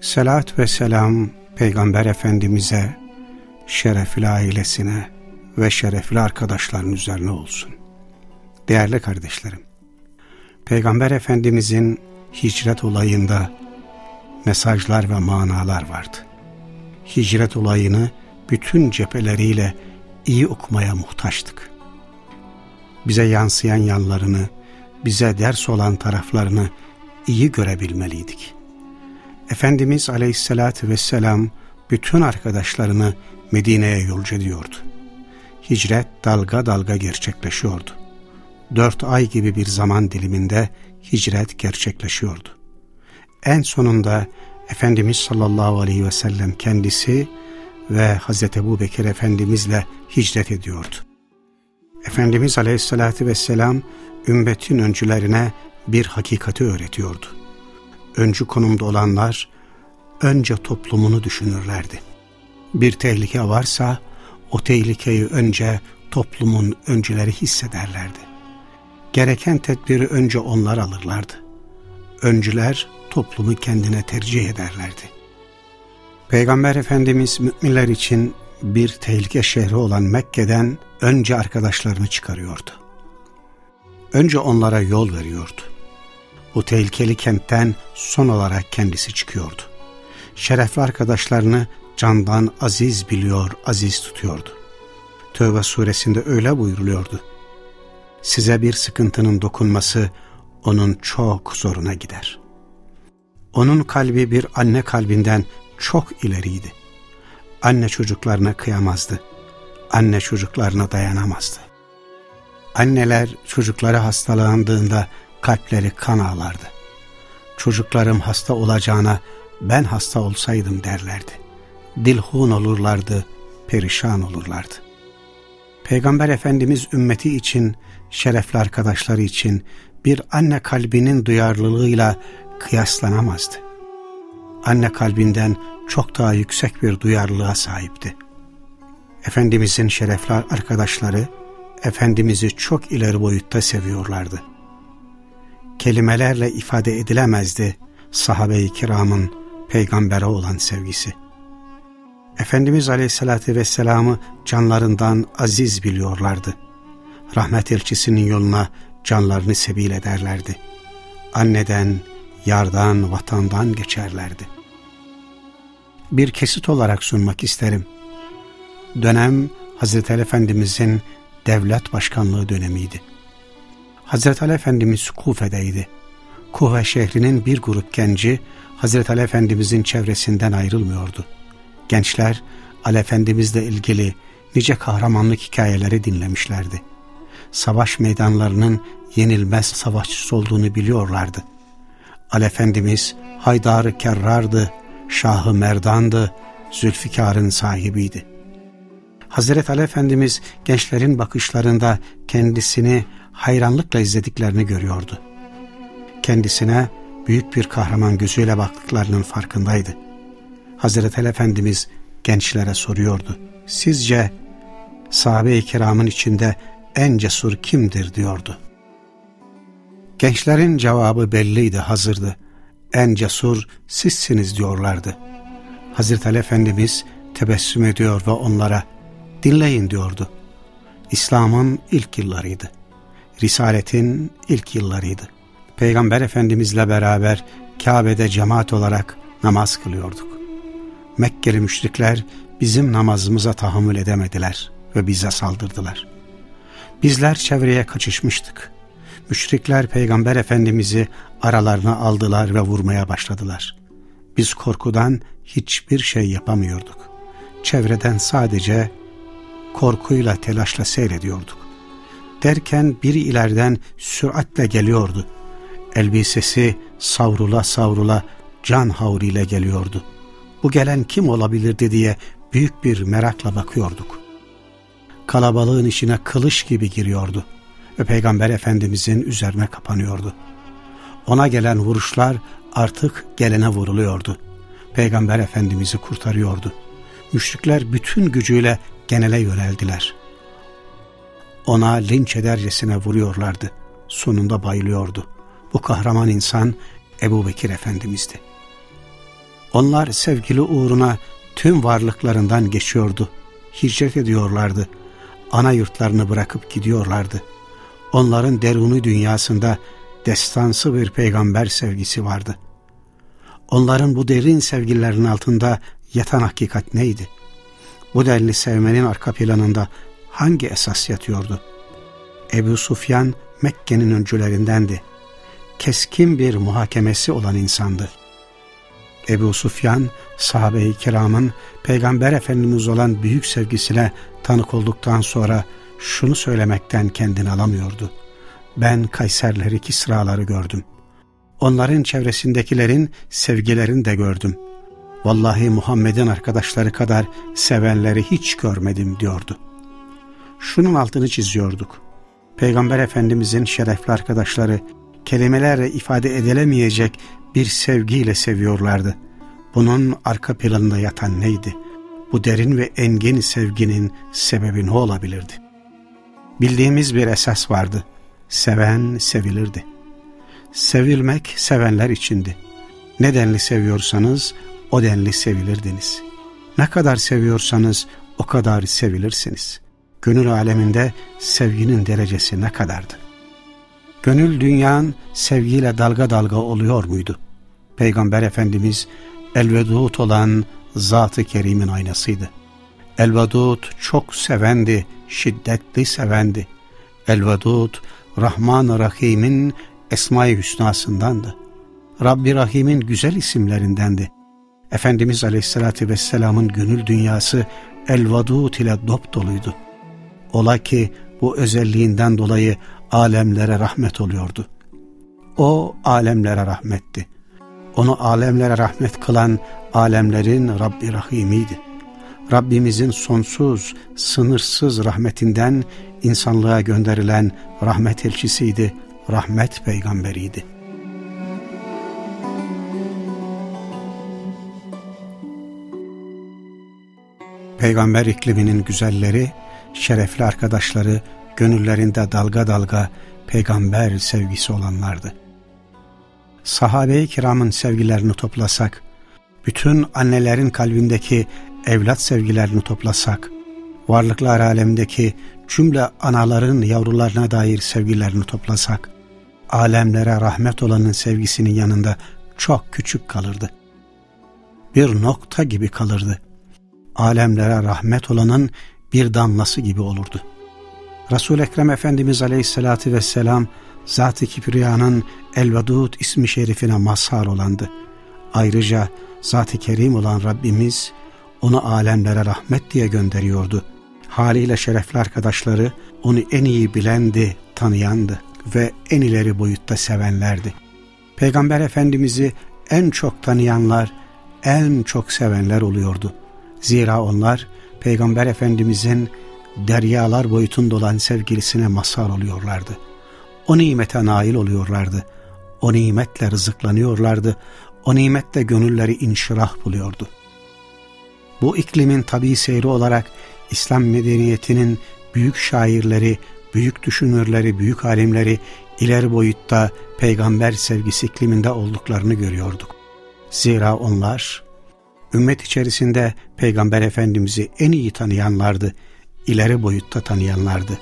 Selat ve selam Peygamber Efendimiz'e, şerefli ailesine ve şerefli arkadaşların üzerine olsun. Değerli kardeşlerim, Peygamber Efendimiz'in hicret olayında mesajlar ve manalar vardı. Hicret olayını bütün cepheleriyle iyi okumaya muhtaçtık. Bize yansıyan yanlarını, bize ders olan taraflarını iyi görebilmeliydik. Efendimiz aleyhissalatü vesselam bütün arkadaşlarını Medine'ye yolcu ediyordu. Hicret dalga dalga gerçekleşiyordu. Dört ay gibi bir zaman diliminde hicret gerçekleşiyordu. En sonunda Efendimiz sallallahu aleyhi ve sellem kendisi ve Hazreti Ebu Bekir Efendimizle hicret ediyordu. Efendimiz aleyhissalatü vesselam ümmetin öncülerine bir hakikati öğretiyordu. Öncü konumda olanlar önce toplumunu düşünürlerdi. Bir tehlike varsa o tehlikeyi önce toplumun öncüleri hissederlerdi. Gereken tedbiri önce onlar alırlardı. Öncüler toplumu kendine tercih ederlerdi. Peygamber Efendimiz müminler için bir tehlike şehri olan Mekke'den önce arkadaşlarını çıkarıyordu. Önce onlara yol veriyordu. Bu tehlikeli kentten son olarak kendisi çıkıyordu. Şerefli arkadaşlarını candan aziz biliyor, aziz tutuyordu. Tövbe suresinde öyle buyuruluyordu. Size bir sıkıntının dokunması onun çok zoruna gider. Onun kalbi bir anne kalbinden çok ileriydi. Anne çocuklarına kıyamazdı. Anne çocuklarına dayanamazdı. Anneler çocukları hastalandığında kalpleri kan ağlardı. Çocuklarım hasta olacağına ben hasta olsaydım derlerdi. Dilhun olurlardı, perişan olurlardı. Peygamber Efendimiz ümmeti için, şerefli arkadaşları için bir anne kalbinin duyarlılığıyla kıyaslanamazdı. Anne kalbinden çok daha yüksek bir duyarlılığa sahipti. Efendimizin şerefli arkadaşları, Efendimiz'i çok ileri boyutta seviyorlardı. Kelimelerle ifade edilemezdi sahabe-i kiramın peygambere olan sevgisi. Efendimiz Aleyhisselatü Vesselam'ı canlarından aziz biliyorlardı. Rahmet elçisinin yoluna canlarını sebil ederlerdi. Anneden, yardan, vatandan geçerlerdi. Bir kesit olarak sunmak isterim. Dönem Hazreti Efendimizin devlet başkanlığı dönemiydi. Hazreti Ali Efendimiz Kufe'deydi. Kufe şehrinin bir grup genci Hazreti Ali Efendimizin çevresinden ayrılmıyordu. Gençler Ali Efendimizle ilgili nice kahramanlık hikayeleri dinlemişlerdi. Savaş meydanlarının yenilmez savaşçısı olduğunu biliyorlardı. Ali Efendimiz Haydar-ı Kerrar'dı, Şahı Merdan'dı, Zülfikar'ın sahibiydi. Hazreti Ali Efendimiz gençlerin bakışlarında kendisini hayranlıkla izlediklerini görüyordu. Kendisine büyük bir kahraman gözüyle baktıklarının farkındaydı. Hazreti Ali Efendimiz gençlere soruyordu. Sizce sahabe-i kiramın içinde en cesur kimdir diyordu. Gençlerin cevabı belliydi, hazırdı. En cesur sizsiniz diyorlardı. Hazreti Ali Efendimiz tebessüm ediyor ve onlara dinleyin diyordu. İslam'ın ilk yıllarıydı. Risaletin ilk yıllarıydı. Peygamber Efendimizle beraber Kabe'de cemaat olarak namaz kılıyorduk. Mekkeli müşrikler bizim namazımıza tahammül edemediler ve bize saldırdılar. Bizler çevreye kaçışmıştık. Müşrikler Peygamber Efendimiz'i aralarına aldılar ve vurmaya başladılar. Biz korkudan hiçbir şey yapamıyorduk. Çevreden sadece korkuyla telaşla seyrediyorduk. Derken biri ileriden süratle geliyordu. Elbisesi savrula savrula can havriyle geliyordu. bu gelen kim olabilirdi diye büyük bir merakla bakıyorduk. Kalabalığın içine kılıç gibi giriyordu ve Peygamber Efendimizin üzerine kapanıyordu. Ona gelen vuruşlar artık gelene vuruluyordu. Peygamber Efendimiz'i kurtarıyordu. Müşrikler bütün gücüyle genele yöneldiler. Ona linç edercesine vuruyorlardı. Sonunda bayılıyordu. Bu kahraman insan Ebu Bekir Efendimiz'di. Onlar sevgili uğruna tüm varlıklarından geçiyordu. Hicret ediyorlardı. Ana yurtlarını bırakıp gidiyorlardı. Onların deruni dünyasında destansı bir peygamber sevgisi vardı. Onların bu derin sevgilerin altında yatan hakikat neydi? Bu denli sevmenin arka planında hangi esas yatıyordu? Ebu Sufyan Mekke'nin öncülerindendi. Keskin bir muhakemesi olan insandı. Ebu Sufyan, sahabe-i kiramın Peygamber Efendimiz olan büyük sevgisine tanık olduktan sonra şunu söylemekten kendini alamıyordu. Ben Kayserleri, Kisraları gördüm. Onların çevresindekilerin sevgilerini de gördüm. Vallahi Muhammed'in arkadaşları kadar sevenleri hiç görmedim diyordu. Şunun altını çiziyorduk. Peygamber Efendimizin şerefli arkadaşları kelimelerle ifade edilemeyecek bir sevgiyle seviyorlardı. Bunun arka planında yatan neydi? Bu derin ve engin sevginin sebebi ne olabilirdi? Bildiğimiz bir esas vardı. Seven sevilirdi. Sevilmek sevenler içindi. Ne denli seviyorsanız o denli sevilirdiniz. Ne kadar seviyorsanız o kadar sevilirsiniz. Gönül aleminde sevginin derecesi ne kadardı? Gönül dünyanın sevgiyle dalga dalga oluyor muydu? Peygamber Efendimiz Elvedud olan Zat-ı Kerim'in aynasıydı. Elvedud çok sevendi, şiddetli sevendi. Elvedud Rahman-ı Rahim'in Esma-i Hüsna'sındandı. Rabbi Rahim'in güzel isimlerindendi. Efendimiz Aleyhisselatü Vesselam'ın gönül dünyası El-Vadud ile dop doluydu. Ola ki bu özelliğinden dolayı alemlere rahmet oluyordu. O alemlere rahmetti. Onu alemlere rahmet kılan alemlerin Rabbi Rahim'iydi. Rabbimizin sonsuz, sınırsız rahmetinden insanlığa gönderilen rahmet elçisiydi, rahmet peygamberiydi. Peygamber ikliminin güzelleri, şerefli arkadaşları, gönüllerinde dalga dalga peygamber sevgisi olanlardı. Sahabe-i kiramın sevgilerini toplasak, bütün annelerin kalbindeki evlat sevgilerini toplasak, varlıklar alemdeki cümle anaların yavrularına dair sevgilerini toplasak, alemlere rahmet olanın sevgisinin yanında çok küçük kalırdı. Bir nokta gibi kalırdı. Alemlere rahmet olanın bir damlası gibi olurdu. Resul-i Ekrem Efendimiz Aleyhisselatü Vesselam Zat-ı Kibriya'nın El-Vedud ismi şerifine mazhar olandı. Ayrıca Zat-ı Kerim olan Rabbimiz onu alemlere rahmet diye gönderiyordu. Haliyle şerefli arkadaşları onu en iyi bilendi, tanıyandı ve en ileri boyutta sevenlerdi. Peygamber Efendimiz'i en çok tanıyanlar, en çok sevenler oluyordu. Zira onlar Peygamber Efendimiz'in deryalar boyutunda olan sevgilisine mazhar oluyorlardı. O nimete nail oluyorlardı. O nimetle rızıklanıyorlardı. O nimetle gönülleri inşirah buluyordu. Bu iklimin tabi seyri olarak İslam medeniyetinin büyük şairleri, büyük düşünürleri, büyük alimleri ileri boyutta peygamber sevgisi ikliminde olduklarını görüyorduk. Zira onlar ümmet içerisinde peygamber efendimizi en iyi tanıyanlardı, ileri boyutta tanıyanlardı.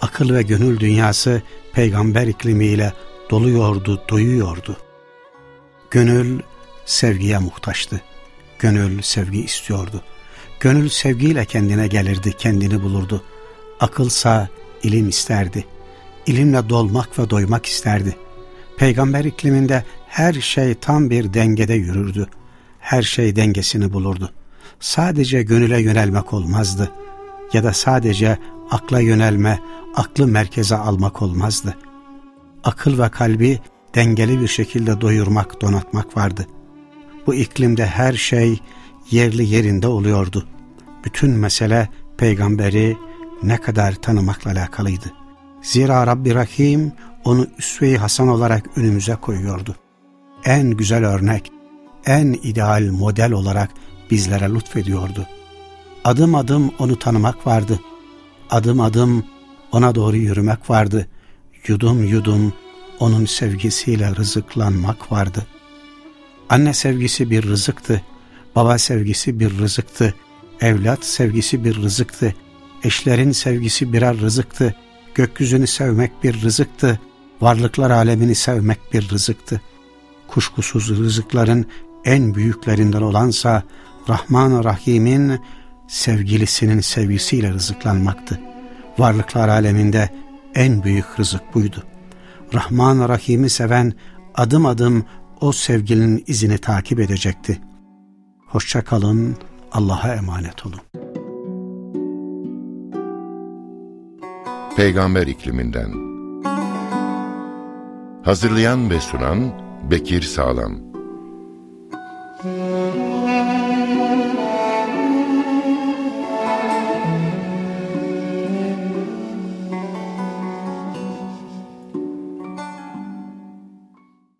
Akıl ve gönül dünyası peygamber iklimiyle doluyordu, doyuyordu. Gönül sevgiye muhtaçtı. Gönül sevgi istiyordu. Gönül sevgiyle kendine gelirdi, kendini bulurdu. Akılsa ilim isterdi. İlimle dolmak ve doymak isterdi. Peygamber ikliminde her şey tam bir dengede yürürdü. Her şey dengesini bulurdu. Sadece gönüle yönelmek olmazdı. Ya da sadece akla yönelme, aklı merkeze almak olmazdı. Akıl ve kalbi dengeli bir şekilde doyurmak, donatmak vardı. Bu iklimde her şey yerli yerinde oluyordu. Bütün mesele peygamberi ne kadar tanımakla alakalıydı. Zira Rabbi Rahim onu üsve-i hasan olarak önümüze koyuyordu. En güzel örnek, en ideal model olarak bizlere lütfediyordu. Adım adım onu tanımak vardı. Adım adım ona doğru yürümek vardı. Yudum yudum onun sevgisiyle rızıklanmak vardı. Anne sevgisi bir rızıktı, baba sevgisi bir rızıktı, evlat sevgisi bir rızıktı, eşlerin sevgisi birer rızıktı, gökyüzünü sevmek bir rızıktı, varlıklar alemini sevmek bir rızıktı. Kuşkusuz rızıkların en büyüklerinden olansa Rahman Rahim'in sevgilisinin sevgisiyle rızıklanmaktı. Varlıklar aleminde en büyük rızık buydu. Rahman Rahim'i seven adım adım o sevginin izini takip edecekti. Hoşça kalın, Allah'a emanet olun. Peygamber ikliminden Hazırlayan ve sunan Bekir Sağlam